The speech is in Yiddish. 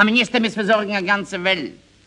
Aber jetzt müssen wir sorgen die ganze Welt.